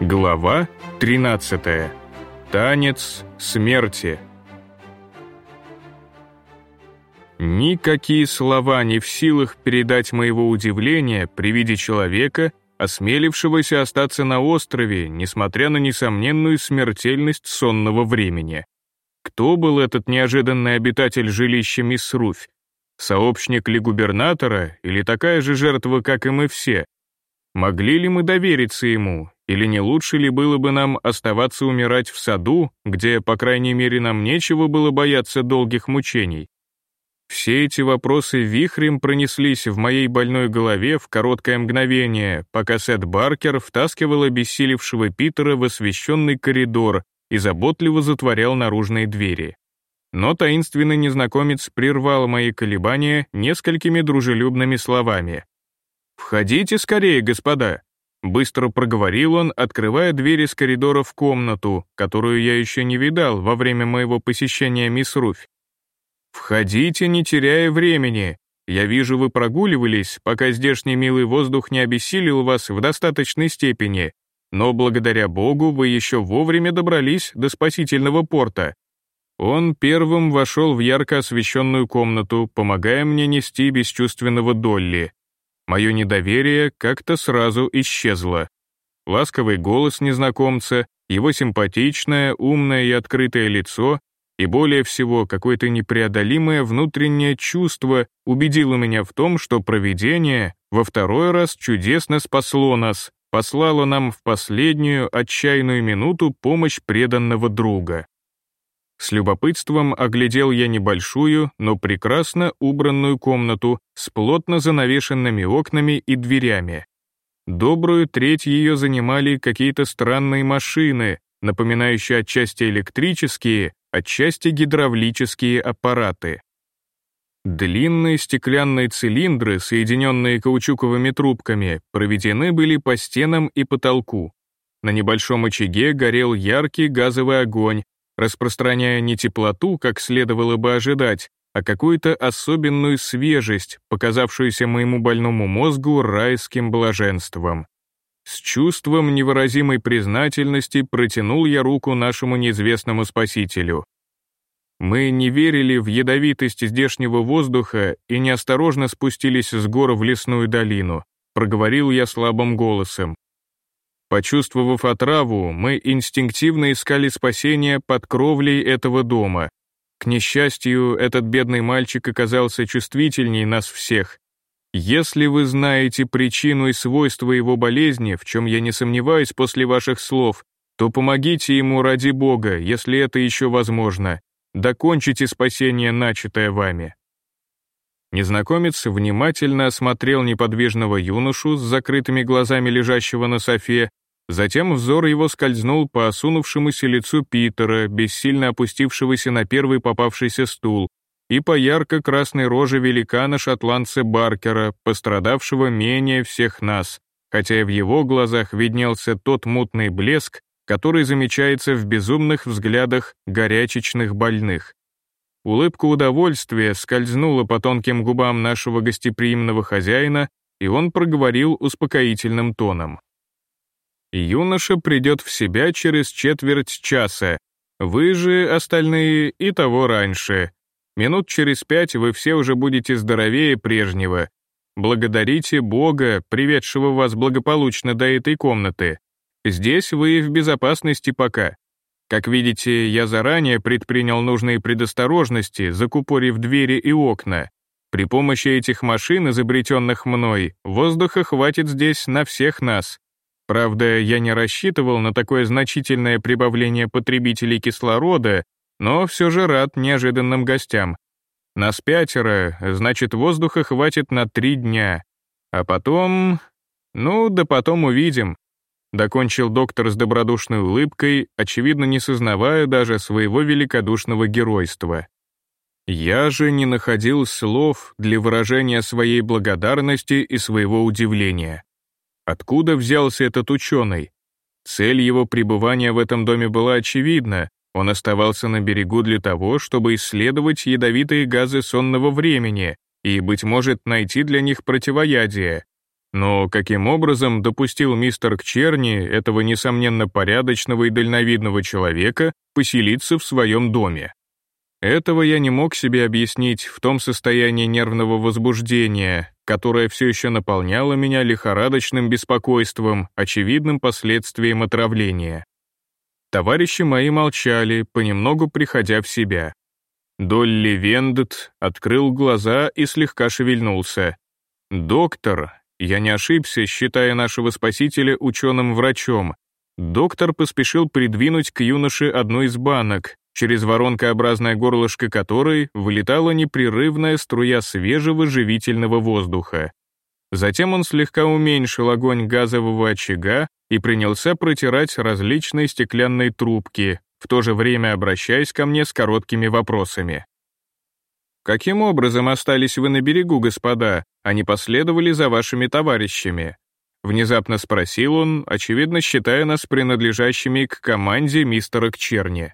Глава 13. Танец смерти. Никакие слова не в силах передать моего удивления при виде человека, осмелившегося остаться на острове, несмотря на несомненную смертельность сонного времени. Кто был этот неожиданный обитатель жилища мисс Руфь? Сообщник ли губернатора или такая же жертва, как и мы все? Могли ли мы довериться ему, или не лучше ли было бы нам оставаться умирать в саду, где, по крайней мере, нам нечего было бояться долгих мучений? Все эти вопросы вихрем пронеслись в моей больной голове в короткое мгновение, пока Сет Баркер втаскивал обессилевшего Питера в освещенный коридор и заботливо затворял наружные двери. Но таинственный незнакомец прервал мои колебания несколькими дружелюбными словами. «Входите скорее, господа!» Быстро проговорил он, открывая дверь из коридора в комнату, которую я еще не видал во время моего посещения мисс Руфь. «Входите, не теряя времени. Я вижу, вы прогуливались, пока здешний милый воздух не обессилил вас в достаточной степени, но благодаря Богу вы еще вовремя добрались до спасительного порта». Он первым вошел в ярко освещенную комнату, помогая мне нести бесчувственного Долли. Мое недоверие как-то сразу исчезло. Ласковый голос незнакомца, его симпатичное, умное и открытое лицо и более всего какое-то непреодолимое внутреннее чувство убедило меня в том, что провидение во второй раз чудесно спасло нас, послало нам в последнюю отчаянную минуту помощь преданного друга. С любопытством оглядел я небольшую, но прекрасно убранную комнату с плотно занавешенными окнами и дверями. Добрую треть ее занимали какие-то странные машины, напоминающие отчасти электрические, отчасти гидравлические аппараты. Длинные стеклянные цилиндры, соединенные каучуковыми трубками, проведены были по стенам и потолку. На небольшом очаге горел яркий газовый огонь, распространяя не теплоту, как следовало бы ожидать, а какую-то особенную свежесть, показавшуюся моему больному мозгу райским блаженством. С чувством невыразимой признательности протянул я руку нашему неизвестному спасителю. Мы не верили в ядовитость здешнего воздуха и неосторожно спустились с гор в лесную долину, проговорил я слабым голосом. Почувствовав отраву, мы инстинктивно искали спасения под кровлей этого дома. К несчастью, этот бедный мальчик оказался чувствительнее нас всех. Если вы знаете причину и свойства его болезни, в чем я не сомневаюсь после ваших слов, то помогите ему ради Бога, если это еще возможно. Докончите спасение, начатое вами. Незнакомец внимательно осмотрел неподвижного юношу с закрытыми глазами лежащего на софе, Затем взор его скользнул по осунувшемуся лицу Питера, бессильно опустившегося на первый попавшийся стул, и по ярко-красной роже великана-шотландца Баркера, пострадавшего менее всех нас, хотя в его глазах виднелся тот мутный блеск, который замечается в безумных взглядах горячечных больных. Улыбка удовольствия скользнула по тонким губам нашего гостеприимного хозяина, и он проговорил успокоительным тоном. Юноша придет в себя через четверть часа. Вы же, остальные, и того раньше. Минут через пять вы все уже будете здоровее прежнего. Благодарите Бога, приведшего вас благополучно до этой комнаты. Здесь вы в безопасности пока. Как видите, я заранее предпринял нужные предосторожности, закупорив двери и окна. При помощи этих машин, изобретенных мной, воздуха хватит здесь на всех нас. Правда, я не рассчитывал на такое значительное прибавление потребителей кислорода, но все же рад неожиданным гостям. Нас пятеро, значит, воздуха хватит на три дня. А потом... Ну, да потом увидим. Докончил доктор с добродушной улыбкой, очевидно не сознавая даже своего великодушного геройства. Я же не находил слов для выражения своей благодарности и своего удивления. Откуда взялся этот ученый? Цель его пребывания в этом доме была очевидна. Он оставался на берегу для того, чтобы исследовать ядовитые газы сонного времени и, быть может, найти для них противоядие. Но каким образом допустил мистер Кчерни этого несомненно порядочного и дальновидного человека поселиться в своем доме? Этого я не мог себе объяснить в том состоянии нервного возбуждения, которое все еще наполняло меня лихорадочным беспокойством, очевидным последствием отравления. Товарищи мои молчали, понемногу приходя в себя. Долли Вендет открыл глаза и слегка шевельнулся. «Доктор», я не ошибся, считая нашего спасителя ученым-врачом, доктор поспешил придвинуть к юноше одну из банок, через воронкообразное горлышко которой вылетала непрерывная струя свежего живительного воздуха. Затем он слегка уменьшил огонь газового очага и принялся протирать различные стеклянные трубки, в то же время обращаясь ко мне с короткими вопросами. «Каким образом остались вы на берегу, господа, а не последовали за вашими товарищами?» Внезапно спросил он, очевидно считая нас принадлежащими к команде мистера Кчерни.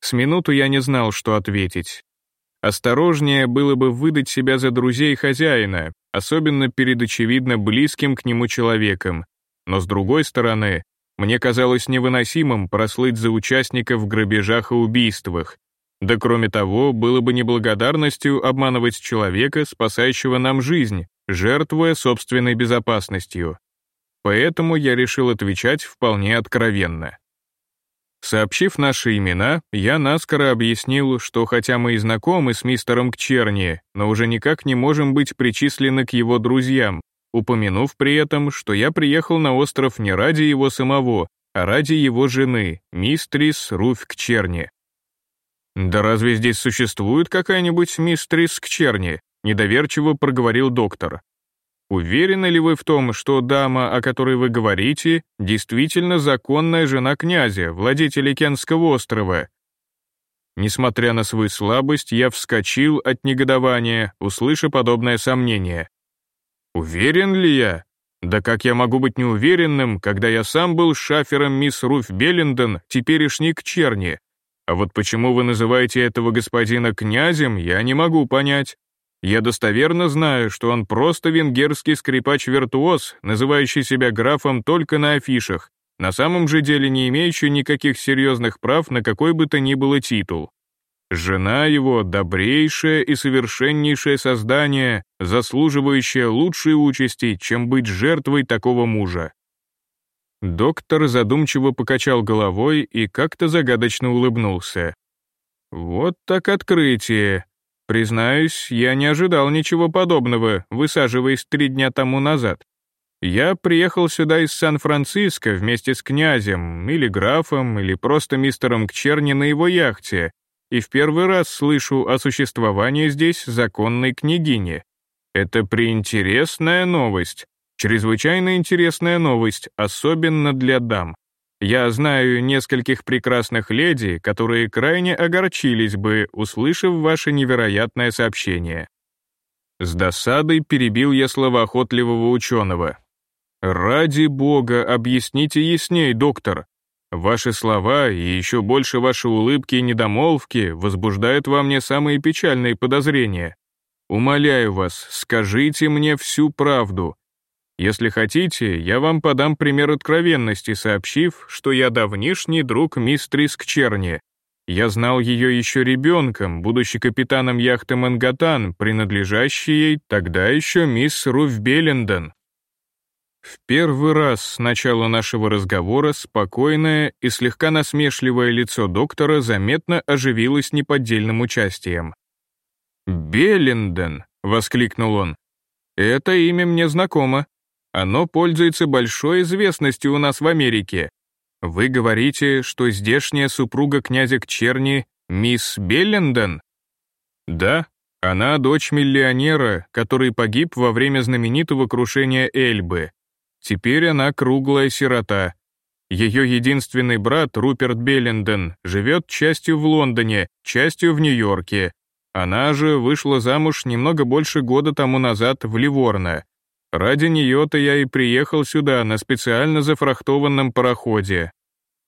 С минуту я не знал, что ответить. Осторожнее было бы выдать себя за друзей хозяина, особенно перед очевидно близким к нему человеком. Но с другой стороны, мне казалось невыносимым прослыть за участника в грабежах и убийствах. Да кроме того, было бы неблагодарностью обманывать человека, спасающего нам жизнь, жертвуя собственной безопасностью. Поэтому я решил отвечать вполне откровенно. Сообщив наши имена, я наскоро объяснил, что хотя мы и знакомы с мистером Кчерни, но уже никак не можем быть причислены к его друзьям, упомянув при этом, что я приехал на остров не ради его самого, а ради его жены, мистрис Руфь Кчерни. «Да разве здесь существует какая-нибудь мистрис Кчерни?» — недоверчиво проговорил доктор. Уверены ли вы в том, что дама, о которой вы говорите, действительно законная жена князя, владетеля Кенского острова? Несмотря на свою слабость, я вскочил от негодования, услыша подобное сомнение. Уверен ли я? Да как я могу быть неуверенным, когда я сам был шафером мисс Руф Беллиндон, теперешний к Черни? А вот почему вы называете этого господина князем, я не могу понять. Я достоверно знаю, что он просто венгерский скрипач-виртуоз, называющий себя графом только на афишах, на самом же деле не имеющий никаких серьезных прав на какой бы то ни было титул. Жена его — добрейшее и совершеннейшее создание, заслуживающее лучшей участи, чем быть жертвой такого мужа. Доктор задумчиво покачал головой и как-то загадочно улыбнулся. «Вот так открытие. Признаюсь, я не ожидал ничего подобного, высаживаясь три дня тому назад. Я приехал сюда из Сан-Франциско вместе с князем, или графом, или просто мистером Кчерни на его яхте, и в первый раз слышу о существовании здесь законной княгини. Это приинтересная новость, чрезвычайно интересная новость, особенно для дам. Я знаю нескольких прекрасных леди, которые крайне огорчились бы, услышав ваше невероятное сообщение. С досадой перебил я слова охотливого ученого. «Ради бога, объясните ясней, доктор. Ваши слова и еще больше ваши улыбки и недомолвки возбуждают во мне самые печальные подозрения. Умоляю вас, скажите мне всю правду, если хотите, я вам подам пример откровенности, сообщив, что я давнишний друг мистрис Кчерни. Я знал ее еще ребенком, будучи капитаном яхты «Мангатан», принадлежащей ей тогда еще мисс Руф Белленден. В первый раз с начала нашего разговора спокойное и слегка насмешливое лицо доктора заметно оживилось неподдельным участием. «Белленден!» — воскликнул он. «Это имя мне знакомо. Оно пользуется большой известностью у нас в Америке. Вы говорите, что здешняя супруга князя Кчерни — мисс Белленден? Да, она дочь миллионера, который погиб во время знаменитого крушения Эльбы. Теперь она круглая сирота. Ее единственный брат, Руперт Белленден, живет частью в Лондоне, частью в Нью-Йорке. Она же вышла замуж немного больше года тому назад в Ливорно, Ради нее-то я и приехал сюда на специально зафрахтованном пароходе.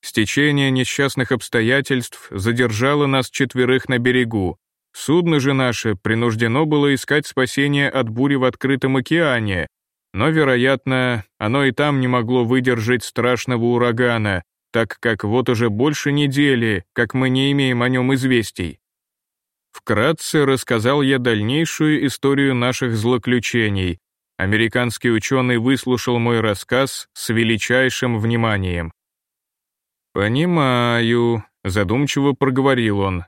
Стечение несчастных обстоятельств задержало нас четверых на берегу. Судно же наше принуждено было искать спасение от бури в открытом океане. но, вероятно, оно и там не могло выдержать страшного урагана, так как вот уже больше недели, как мы не имеем о нем известий. Вкратце рассказал я дальнейшую историю наших злоключений. Американский ученый выслушал мой рассказ с величайшим вниманием. «Понимаю», — задумчиво проговорил он.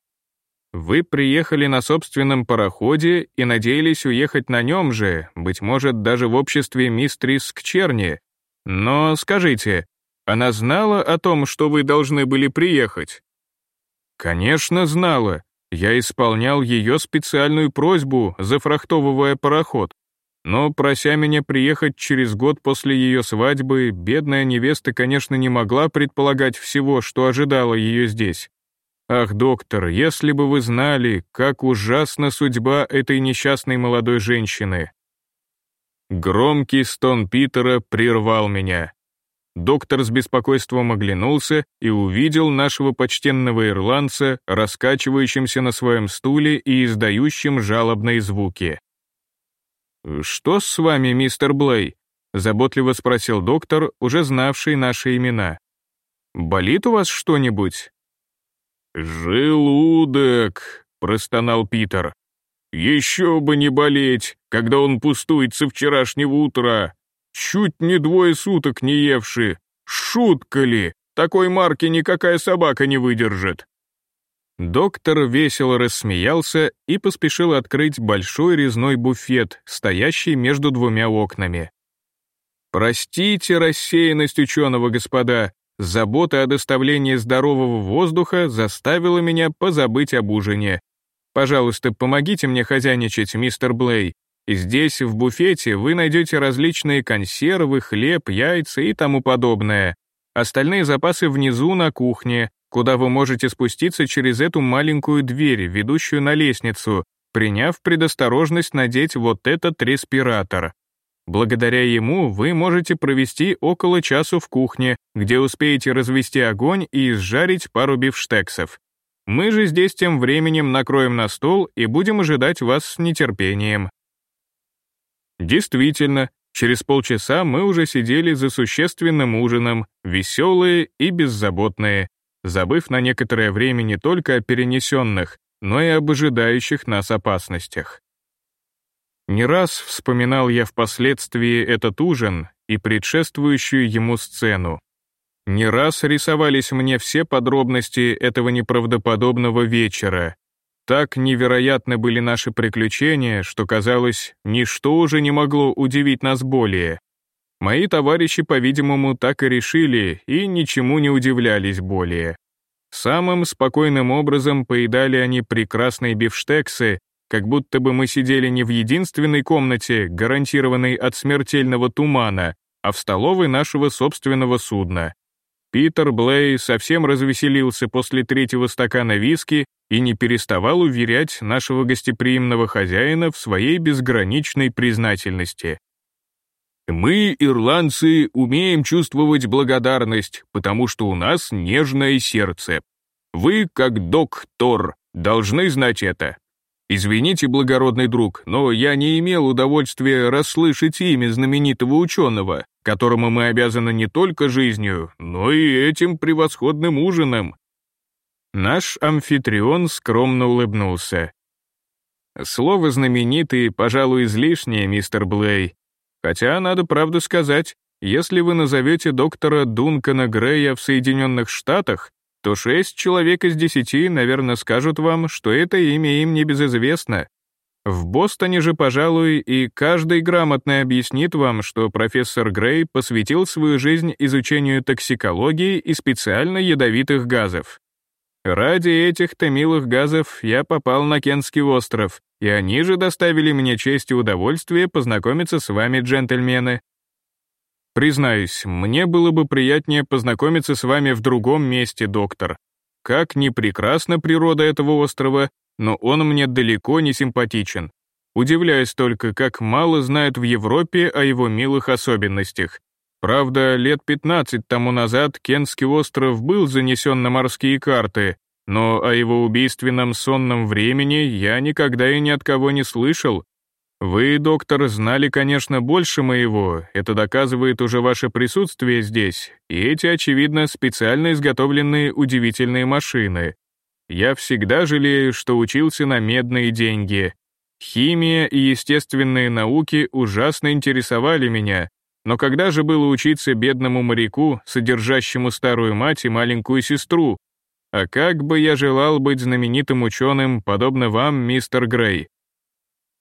«Вы приехали на собственном пароходе и надеялись уехать на нем же, быть может, даже в обществе мистрис Кчерни. Но скажите, она знала о том, что вы должны были приехать?» «Конечно, знала. Я исполнял ее специальную просьбу, зафрахтовывая пароход. Но, прося меня приехать через год после ее свадьбы, бедная невеста, конечно, не могла предполагать всего, что ожидало ее здесь. Ах, доктор, если бы вы знали, как ужасна судьба этой несчастной молодой женщины. Громкий стон Питера прервал меня. Доктор с беспокойством оглянулся и увидел нашего почтенного ирландца, раскачивающимся на своем стуле и издающим жалобные звуки. «Что с вами, мистер Блей?» — заботливо спросил доктор, уже знавший наши имена. «Болит у вас что-нибудь?» «Желудок», — простонал Питер. «Еще бы не болеть, когда он пустует со вчерашнего утра. Чуть не двое суток не евши. Шутка ли? Такой марки никакая собака не выдержит. Доктор весело рассмеялся и поспешил открыть большой резной буфет, стоящий между двумя окнами. «Простите рассеянность ученого, господа, забота о доставлении здорового воздуха заставила меня позабыть об ужине. Пожалуйста, помогите мне хозяйничать, мистер Блей. Здесь, в буфете, вы найдете различные консервы, хлеб, яйца и тому подобное. Остальные запасы внизу на кухне, куда вы можете спуститься через эту маленькую дверь, ведущую на лестницу, приняв предосторожность надеть вот этот респиратор. Благодаря ему вы можете провести около часу в кухне, где успеете развести огонь и изжарить пару бифштексов. Мы же здесь тем временем накроем на стол и будем ожидать вас с нетерпением. Действительно, через полчаса мы уже сидели за существенным ужином, веселые и беззаботные, забыв на некоторое время не только о перенесенных, но и об ожидающих нас опасностях. Не раз вспоминал я впоследствии этот ужин и предшествующую ему сцену. Не раз рисовались мне все подробности этого неправдоподобного вечера, так невероятны были наши приключения, что казалось, ничто уже не могло удивить нас более. Мои товарищи, по-видимому, так и решили и ничему не удивлялись более. Самым спокойным образом поедали они прекрасные бифштексы, как будто бы мы сидели не в единственной комнате, гарантированной от смертельного тумана, а в столовой нашего собственного судна. Питер Блей совсем развеселился после третьего стакана виски и не переставал уверять нашего гостеприимного хозяина в своей безграничной признательности. «Мы, ирландцы, умеем чувствовать благодарность, потому что у нас нежное сердце. Вы, как доктор, должны знать это. Извините, благородный друг, но я не имел удовольствия расслышать имя знаменитого ученого, которому мы обязаны не только жизнью, но и этим превосходным ужином». Наш амфитрион скромно улыбнулся. «Слово знаменитый, пожалуй, излишнее, мистер Блей. Хотя, надо правду сказать, если вы назовете доктора Дункана Грея в Соединенных Штатах, то шесть человек из десяти, наверное, скажут вам, что это имя им не безызвестно. В Бостоне же, пожалуй, и каждый грамотно объяснит вам, что профессор Грей посвятил свою жизнь изучению токсикологии и специально ядовитых газов. Ради этих-то милых газов я попал на Кентский остров, и они же доставили мне честь и удовольствие познакомиться с вами, джентльмены. Признаюсь, мне было бы приятнее познакомиться с вами в другом месте, доктор. Как ни прекрасна природа этого острова, но он мне далеко не симпатичен. Удивляюсь только, как мало знают в Европе о его милых особенностях. Правда, лет 15 тому назад Кентский остров был занесен на морские карты, но о его убийственном сонном времени я никогда и ни от кого не слышал, Вы, доктор, знали, конечно, больше моего, это доказывает уже ваше присутствие здесь, и эти, очевидно, специально изготовленные удивительные машины. Я всегда жалею, что учился на медные деньги. Химия и естественные науки ужасно интересовали меня, но когда же было учиться бедному моряку, содержащему старую мать и маленькую сестру? А как бы я желал быть знаменитым ученым, подобно вам, мистер Грей.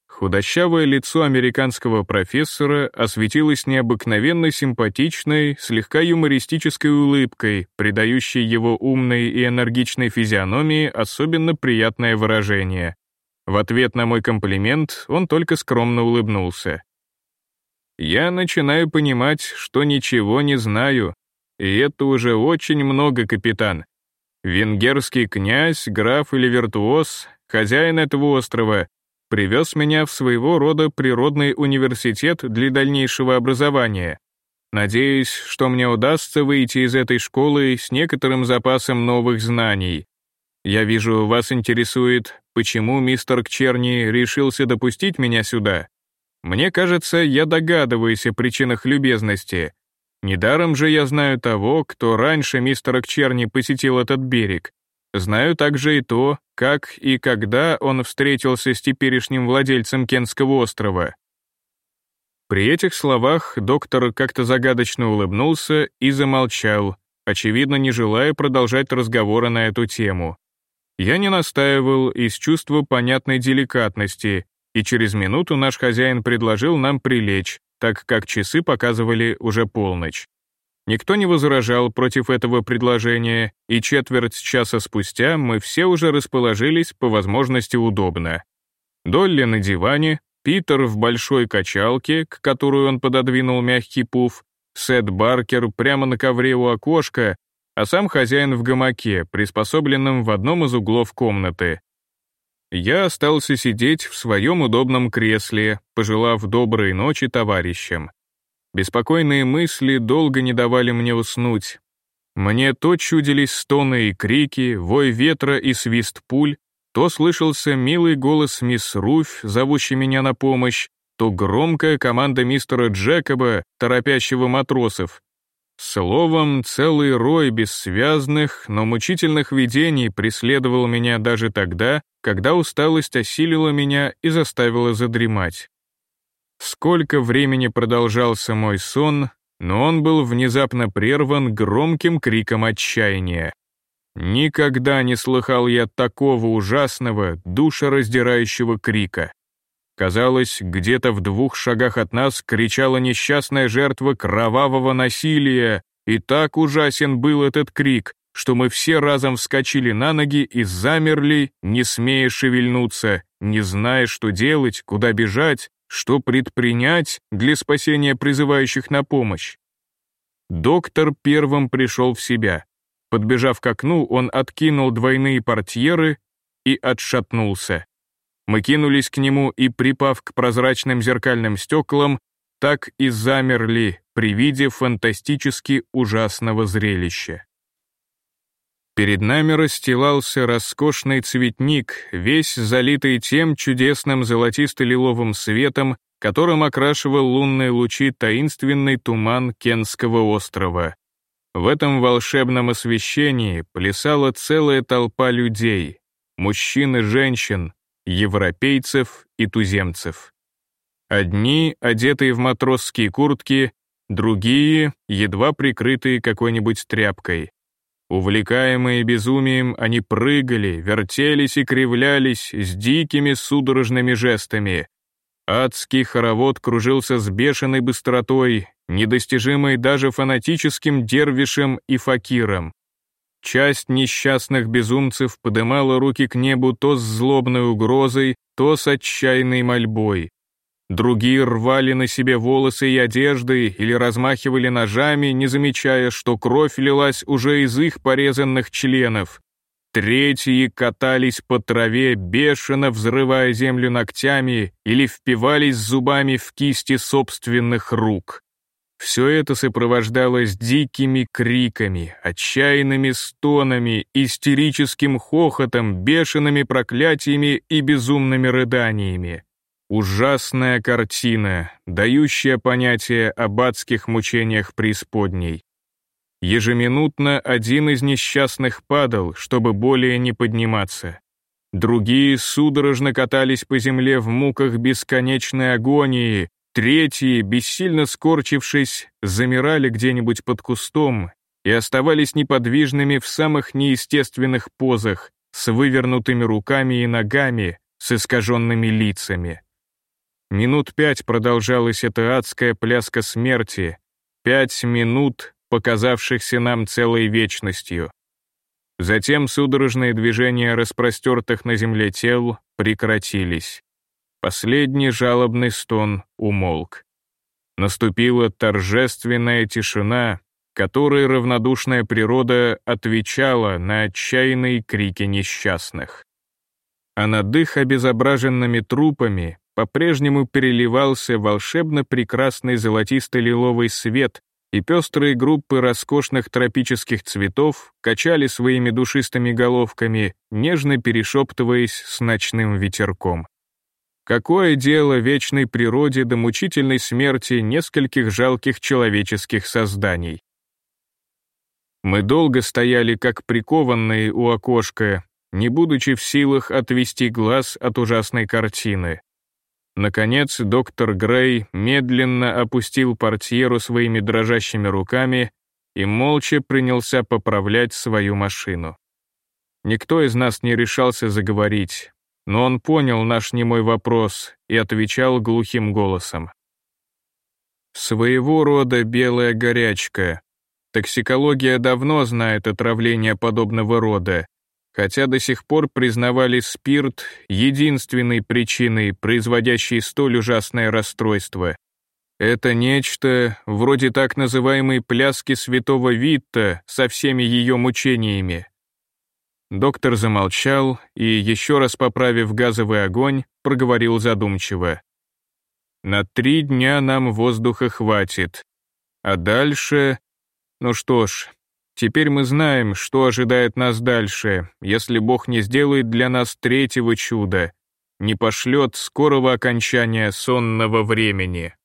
Худощавое лицо американского профессора осветилось необыкновенно симпатичной, слегка юмористической улыбкой, придающей его умной и энергичной физиономии особенно приятное выражение. В ответ на мой комплимент он только скромно улыбнулся. «Я начинаю понимать, что ничего не знаю, и это уже очень много, капитан. Венгерский князь, граф или виртуоз, хозяин этого острова, привез меня в своего рода природный университет для дальнейшего образования. Надеюсь, что мне удастся выйти из этой школы с некоторым запасом новых знаний. Я вижу, вас интересует, почему мистер Кчерни решился допустить меня сюда. Мне кажется, я догадываюсь о причинах любезности. Недаром же я знаю того, кто раньше мистера Кчерни посетил этот берег, Знаю также и то, как и когда он встретился с теперешним владельцем Кенского острова. При этих словах доктор как-то загадочно улыбнулся и замолчал, очевидно, не желая продолжать разговоры на эту тему. Я не настаивал из чувства понятной деликатности, и через минуту наш хозяин предложил нам прилечь, так как часы показывали уже полночь. Никто не возражал против этого предложения, и четверть часа спустя мы все уже расположились по возможности удобно. Долли на диване, Питер в большой качалке, к которой он пододвинул мягкий пуф, Сет Баркер прямо на ковре у окошка, а сам хозяин в гамаке, приспособленном в одном из углов комнаты. Я остался сидеть в своем удобном кресле, пожелав доброй ночи товарищам. Беспокойные мысли долго не давали мне уснуть. Мне то чудились стоны и крики, вой ветра и свист пуль, то слышался милый голос мисс Руфь, зовущий меня на помощь, то громкая команда мистера Джекоба, торопящего матросов. Словом, целый рой бессвязных, но мучительных видений преследовал меня даже тогда, когда усталость осилила меня и заставила задремать. Сколько времени продолжался мой сон, но он был внезапно прерван громким криком отчаяния. Никогда не слыхал я такого ужасного, душераздирающего крика. Казалось, где-то в двух шагах от нас кричала несчастная жертва кровавого насилия, и так ужасен был этот крик, что мы все разом вскочили на ноги и замерли, не смея шевельнуться, не зная, что делать, куда бежать, что предпринять для спасения призывающих на помощь. Доктор первым пришел в себя. Подбежав к окну, он откинул двойные портьеры и отшатнулся. Мы кинулись к нему и, припав к прозрачным зеркальным стеклам, так и замерли при виде фантастически ужасного зрелища. Перед нами расстилался роскошный цветник, весь залитый тем чудесным золотисто-лиловым светом, которым окрашивал лунные лучи таинственный туман Кенского острова. В этом волшебном освещении плясала целая толпа людей, мужчин и женщин, европейцев и туземцев. Одни, одетые в матросские куртки, другие, едва прикрытые какой-нибудь тряпкой. Увлекаемые безумием, они прыгали, вертелись и кривлялись с дикими судорожными жестами. Адский хоровод кружился с бешеной быстротой, недостижимой даже фанатическим дервишем и факиром. Часть несчастных безумцев подымала руки к небу то с злобной угрозой, то с отчаянной мольбой. Другие рвали на себе волосы и одежды или размахивали ножами, не замечая, что кровь лилась уже из их порезанных членов. Третьи катались по траве, бешено взрывая землю ногтями или впивались зубами в кисти собственных рук. Все это сопровождалось дикими криками, отчаянными стонами, истерическим хохотом, бешеными проклятиями и безумными рыданиями. Ужасная картина, дающая понятие об адских мучениях преисподней. Ежеминутно один из несчастных падал, чтобы более не подниматься. Другие судорожно катались по земле в муках бесконечной агонии, третьи, бессильно скорчившись, замирали где-нибудь под кустом и оставались неподвижными в самых неестественных позах, с вывернутыми руками и ногами, с искаженными лицами. Минут пять продолжалась эта адская пляска смерти, пять минут, показавшихся нам целой вечностью. Затем судорожные движения распростертых на земле тел прекратились. Последний жалобный стон умолк. Наступила торжественная тишина, которой равнодушная природа отвечала на отчаянные крики несчастных. А над их обезображенными трупами по-прежнему переливался волшебно прекрасный золотисто-лиловый свет, и пестрые группы роскошных тропических цветов качали своими душистыми головками, нежно перешептываясь с ночным ветерком. Какое дело вечной природе до мучительной смерти нескольких жалких человеческих созданий? Мы долго стояли как прикованные у окошка, не будучи в силах отвести глаз от ужасной картины. Наконец доктор Грей медленно опустил портьеру своими дрожащими руками и молча принялся поправлять свою машину. Никто из нас не решался заговорить, но он понял наш немой вопрос и отвечал глухим голосом. Своего рода белая горячка. Токсикология давно знает отравление подобного рода, хотя до сих пор признавали спирт единственной причиной, производящей столь ужасное расстройство. Это нечто вроде так называемой пляски святого Витта со всеми ее мучениями. Доктор замолчал и, еще раз поправив газовый огонь, проговорил задумчиво. «На три дня нам воздуха хватит. А дальше... Ну что ж, Теперь мы знаем, что ожидает нас дальше, если Бог не сделает для нас третьего чуда, не пошлет скорого окончания сонного времени.